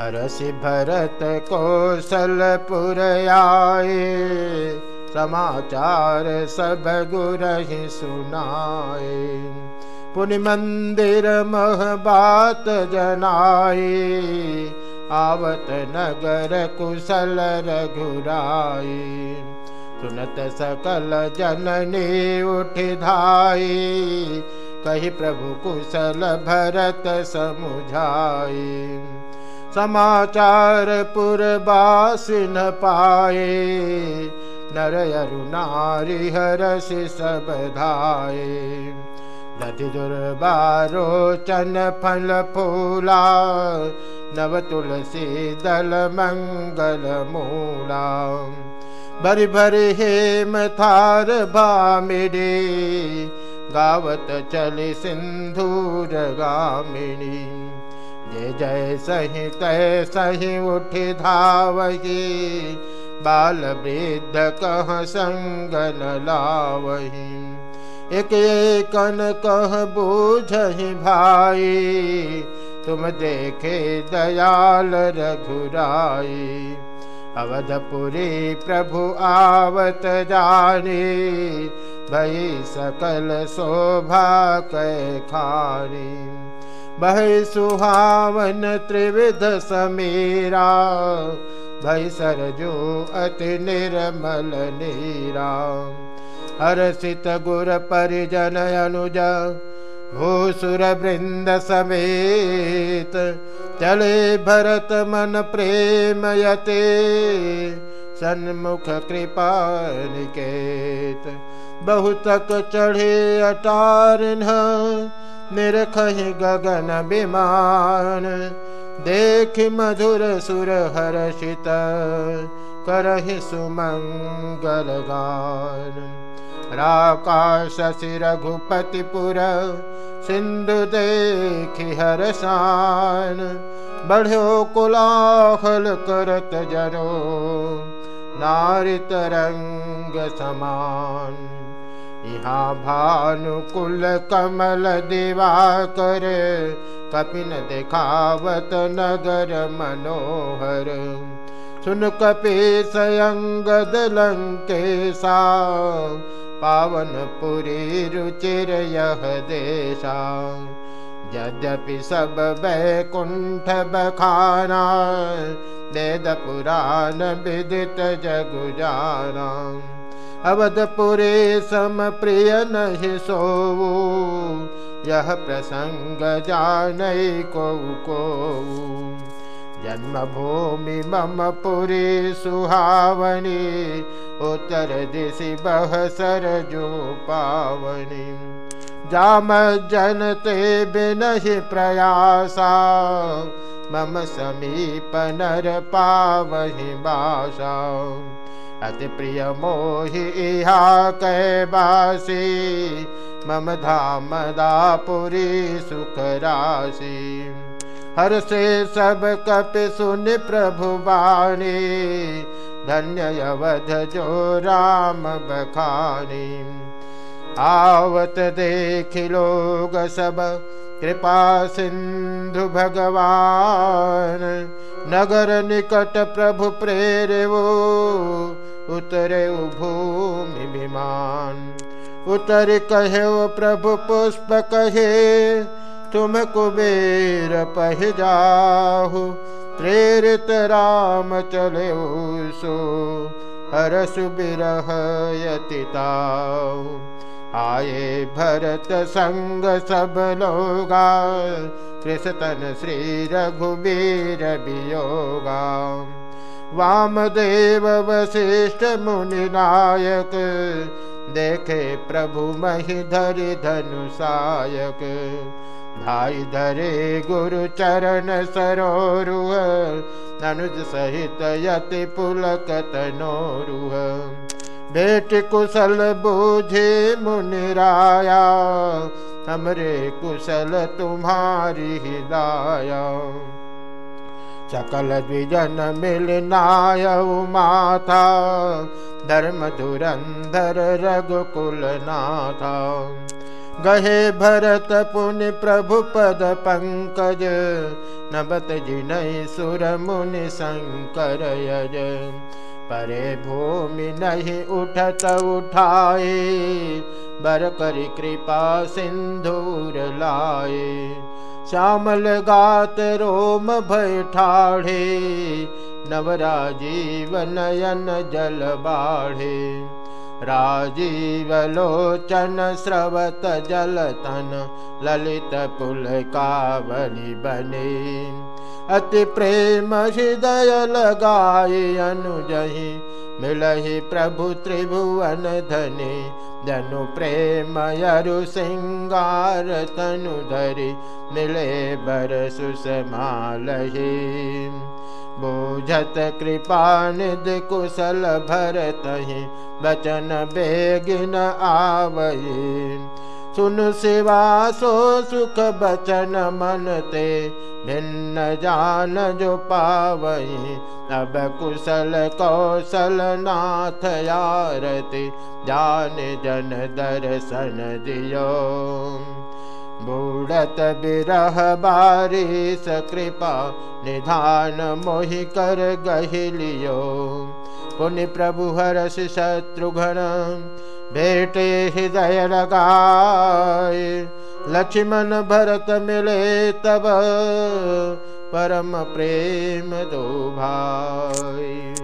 हरसि भरत कौशलपुर आए समाचार सब गुरहि सुनाए। पुनि मंदिर मह बात जनाए, आवत नगर कुशल रघुराए। सुनत सकल जननी उठ धाई कही प्रभु कुशल भरत समुझाई समाचार पुरबास न पाए नर अरु नारी हरसि सब धाये दधि दुर्बारो चन फल फूला नव तुलसी दल मंगल मूला। भरि भरि हेम थार भामिनी गावत चलि सिंधूर गामिनी जय जय सही, तय सही उठ धावही। बाल वृद्ध कह संगन लावही। एक कन कह बूझही भाई। तुम देखे दयाल रघुराई। अवधपुरी प्रभु आवत जानी। भई सकल शोभा कै खानी। बह सुहावन त्रिविध समीरा भई सरजो अति निर्मल नीरा। हर्षित गुर परिजन अनुज, भूसुर वृंद समेत, चले भरत मन प्रेमयते सन्मुख कृपा निकेत बहुतक चढ़े अटार निरखहि गगन विमान। देख मधुर सुर हर्षित, करहि सुमंगल गान। राकाश रघुपतिपुर सिंधु देखि हरसान। बढ़ो कुलाहल करत जनो नारी तरंग समान यहाँ भानुकुल कमल दिवाकर कपिन दिखावत नगर मनोहर सुन कपि सयंगद लंकेशा पावन पुरी रुचिर यह देशा यद्यपि सब बैकुंठ बखाना वेद पुराण विदित जगु जाना। अवधपुरे सम प्रिय नहि सो यह प्रसंग जान को को। जन्मभूमि मम पुरी सुहावनी, उत्तर दिशि बह सरजो पावनी। जाम जनते बिनहि प्रयासा मम समीप नर पावहि बासा अति प्रिय मोहि इहा कैबासी मम धाम दापुरी सुख राशि हर से सब कप सुन प्रभु बाणी धन्य अवध जो राम बखानी। आवत देख लोग सब कृपा सिंधु भगवान, नगर निकट प्रभु प्रेरे वो उतरे भूमि विमान। उतर कहे प्रभु पुष्प कहे, तुम कुबेर पह जाहु प्रेरित राम चले सो हर सुबिरह यतिताहु आए भरत संग सब लोगा कृष्ण श्री रघुबीर वियोगा वामदेव वशिष्ठ मुनि नायक देखे प्रभु मही धरि धनुषायक। भाई धरे गुरु चरण सरोरुह अनुज सहित यति पुलक तनोरुह बेट कुशल बूझे मुनिराया हमरे कुशल तुम्हारी हिदाया सकल द्विजन मिल नाय माथा धर्म धुरंधर रघुकुल नाथा। गहे भरत पुनि प्रभु पद पंकज नबत जिनय सुर मुनि शंकर यज। परे भूमि नहीं उठत उठाए। बर करी कृपा सिंधूर लाए। श्यामल गात रोम भय ठाढ़े नवराजीव नयन जल बाढ़े राजीवलोचन स्रवत जलतन ललित पुल बने। अति प्रेम हृदय लगाए अनुजही मिलहि प्रभु त्रिभुवन धने। जनु प्रेम यरु सिंगार तनु धरि मिले बर सुषमालही बोझत कृपा निध कुशल भरतहि बचन बेगिन आवये सुन सेवा सो सुख बचन मन ते। भिन्न जान जो पावई। अब कुशल कौशल नाथ यारति। जान जन दर्शन दियो बूढ़त बिरह बारिश कृपा निधान मोहि कर गहिलियो। पुनि प्रभु हरस शत्रुघ्न भेटे हृदय लगाए लक्ष्मण भरत मिले तब परम प्रेम दो भाई